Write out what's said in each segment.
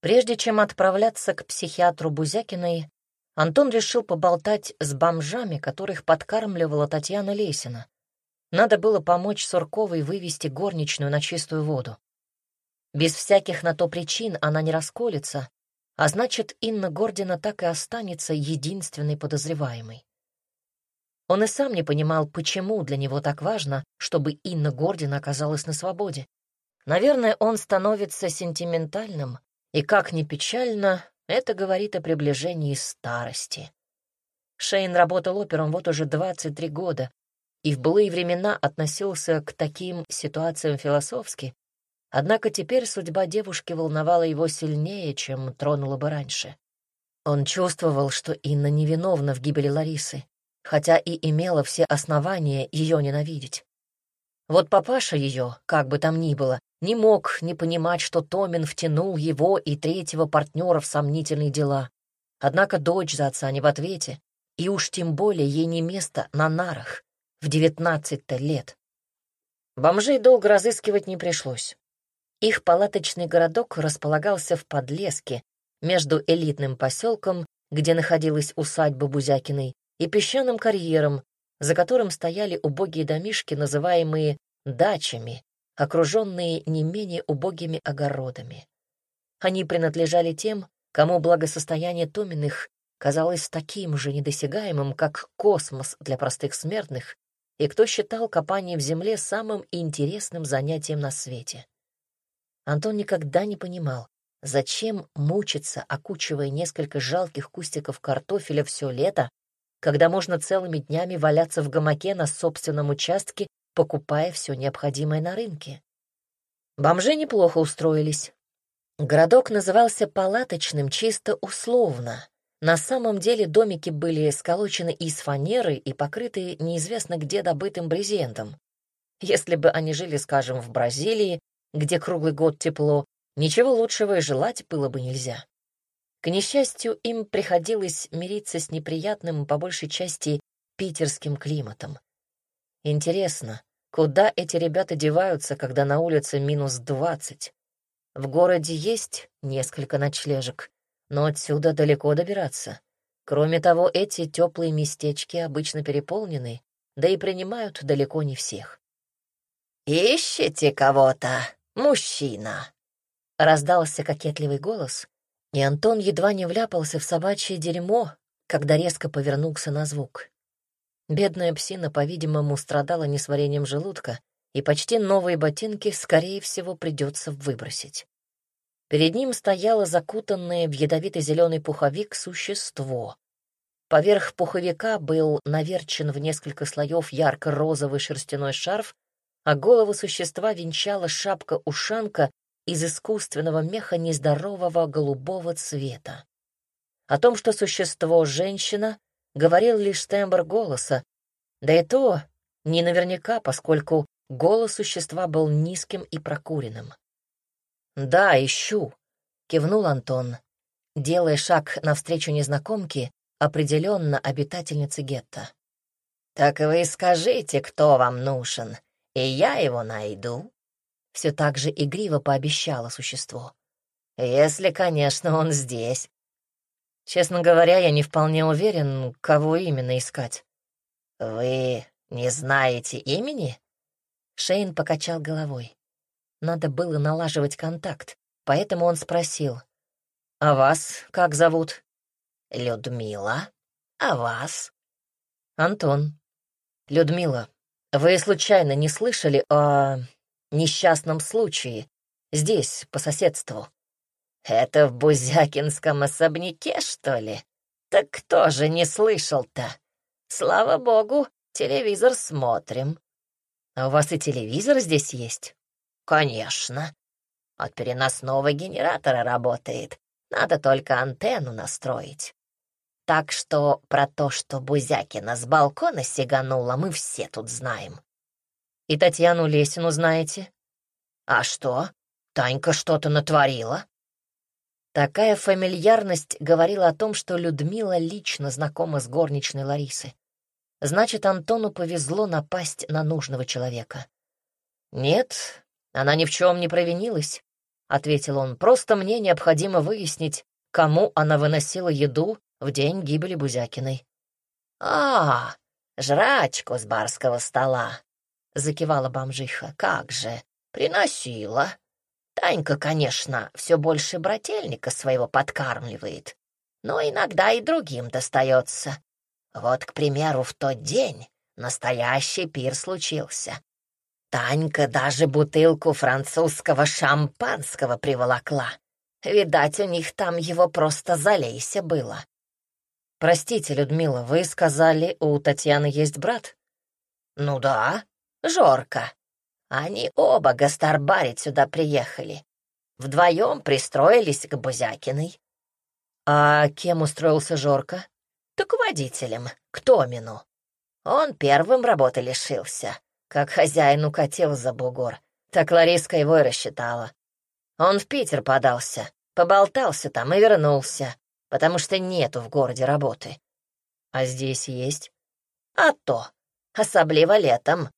Прежде чем отправляться к психиатру Бузякиной, Антон решил поболтать с бомжами, которых подкармливала Татьяна Лесина. Надо было помочь Сурковой вывести горничную на чистую воду. Без всяких на то причин она не расколется, а значит, Инна Гордина так и останется единственной подозреваемой. Он и сам не понимал, почему для него так важно, чтобы Инна Гордина оказалась на свободе. Наверное, он становится сентиментальным, и, как ни печально, это говорит о приближении старости. Шейн работал опером вот уже 23 года, и в былые времена относился к таким ситуациям философски, однако теперь судьба девушки волновала его сильнее, чем тронула бы раньше. Он чувствовал, что Инна невиновна в гибели Ларисы, хотя и имела все основания ее ненавидеть. Вот папаша ее, как бы там ни было, не мог не понимать, что Томин втянул его и третьего партнера в сомнительные дела. Однако дочь за отца не в ответе, и уж тем более ей не место на нарах в девятнадцать-то лет. Бомжей долго разыскивать не пришлось. Их палаточный городок располагался в подлеске между элитным поселком, где находилась усадьба Бузякиной, и песчаным карьером, за которым стояли убогие домишки, называемые дачами, окруженные не менее убогими огородами. Они принадлежали тем, кому благосостояние Томиных казалось таким же недосягаемым, как космос для простых смертных, и кто считал копание в земле самым интересным занятием на свете. Антон никогда не понимал, зачем мучиться, окучивая несколько жалких кустиков картофеля все лето, когда можно целыми днями валяться в гамаке на собственном участке, покупая все необходимое на рынке. Бомжи неплохо устроились. Городок назывался палаточным чисто условно. На самом деле домики были сколочены из фанеры и покрыты неизвестно где добытым брезентом. Если бы они жили, скажем, в Бразилии, где круглый год тепло, ничего лучшего и желать было бы нельзя. К несчастью, им приходилось мириться с неприятным, по большей части, питерским климатом. Интересно, куда эти ребята деваются, когда на улице минус двадцать? В городе есть несколько ночлежек, но отсюда далеко добираться. Кроме того, эти теплые местечки обычно переполнены, да и принимают далеко не всех. «Ищете кого-то, мужчина?» — раздался кокетливый голос, и Антон едва не вляпался в собачье дерьмо, когда резко повернулся на звук. Бедная псина, по-видимому, страдала несварением желудка, и почти новые ботинки, скорее всего, придется выбросить. Перед ним стояло закутанное в ядовито зеленый пуховик существо. Поверх пуховика был наверчен в несколько слоев ярко-розовый шерстяной шарф, а голову существа венчала шапка-ушанка из искусственного меха нездорового голубого цвета. О том, что существо — женщина, говорил лишь тембр голоса, да и то не наверняка, поскольку голос существа был низким и прокуренным. «Да, ищу», — кивнул Антон, делая шаг навстречу незнакомке, определенно обитательнице гетто. «Так вы скажите, кто вам нужен, и я его найду», все так же игриво пообещало существо. «Если, конечно, он здесь». Честно говоря, я не вполне уверен, кого именно искать. «Вы не знаете имени?» Шейн покачал головой. Надо было налаживать контакт, поэтому он спросил. «А вас как зовут?» «Людмила. А вас?» «Антон. Людмила, вы случайно не слышали о несчастном случае, здесь, по соседству. Это в Бузякинском особняке, что ли? Так кто же не слышал-то? Слава богу, телевизор смотрим. А у вас и телевизор здесь есть? Конечно. От переносного генератора работает. Надо только антенну настроить. Так что про то, что Бузякина с балкона сиганула, мы все тут знаем. И Татьяну Лесину знаете? А что? Танька что-то натворила? Такая фамильярность говорила о том, что Людмила лично знакома с горничной Ларисы. Значит, Антону повезло напасть на нужного человека. Нет, она ни в чем не провинилась. — ответил он. «Просто мне необходимо выяснить, кому она выносила еду в день гибели Бузякиной». «А, жрачку с барского стола», — закивала бомжиха. «Как же, приносила. Танька, конечно, все больше брательника своего подкармливает, но иногда и другим достается. Вот, к примеру, в тот день настоящий пир случился. Танька даже бутылку французского шампанского приволокла. Видать, у них там его просто залейся было. «Простите, Людмила, вы сказали, у Татьяны есть брат?» «Ну да, Жорка. Они оба гастарбарить сюда приехали. Вдвоем пристроились к Бузякиной». «А кем устроился Жорка?» «Так водителем, к Томину. Он первым работы лишился, как хозяин укатил за бугор. Так Лариска его и рассчитала. Он в Питер подался, поболтался там и вернулся, потому что нету в городе работы. А здесь есть? А то, особливо летом.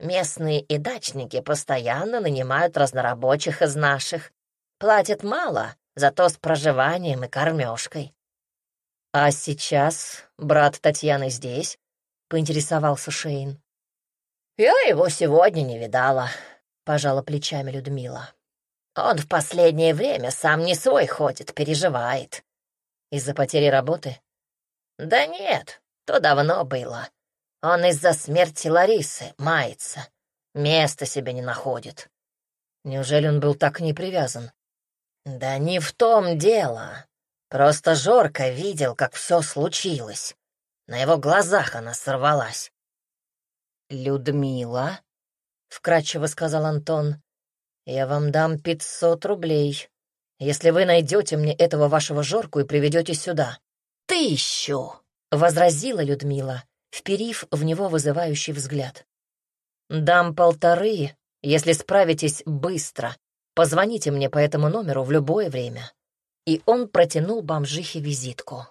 Местные и дачники постоянно нанимают разнорабочих из наших. Платят мало, зато с проживанием и кормежкой. А сейчас брат Татьяны здесь? Поинтересовался Шейн. «Я его сегодня не видала», — пожала плечами Людмила. «Он в последнее время сам не свой ходит, переживает». «Из-за потери работы?» «Да нет, то давно было. Он из-за смерти Ларисы мается. Места себе не находит». «Неужели он был так не привязан?» «Да не в том дело. Просто Жорка видел, как все случилось. На его глазах она сорвалась. «Людмила», — вкратчиво сказал Антон, — «я вам дам пятьсот рублей, если вы найдете мне этого вашего Жорку и приведете сюда». «Тысячу!» — возразила Людмила, вперив в него вызывающий взгляд. «Дам полторы, если справитесь быстро. Позвоните мне по этому номеру в любое время». И он протянул бомжихе визитку.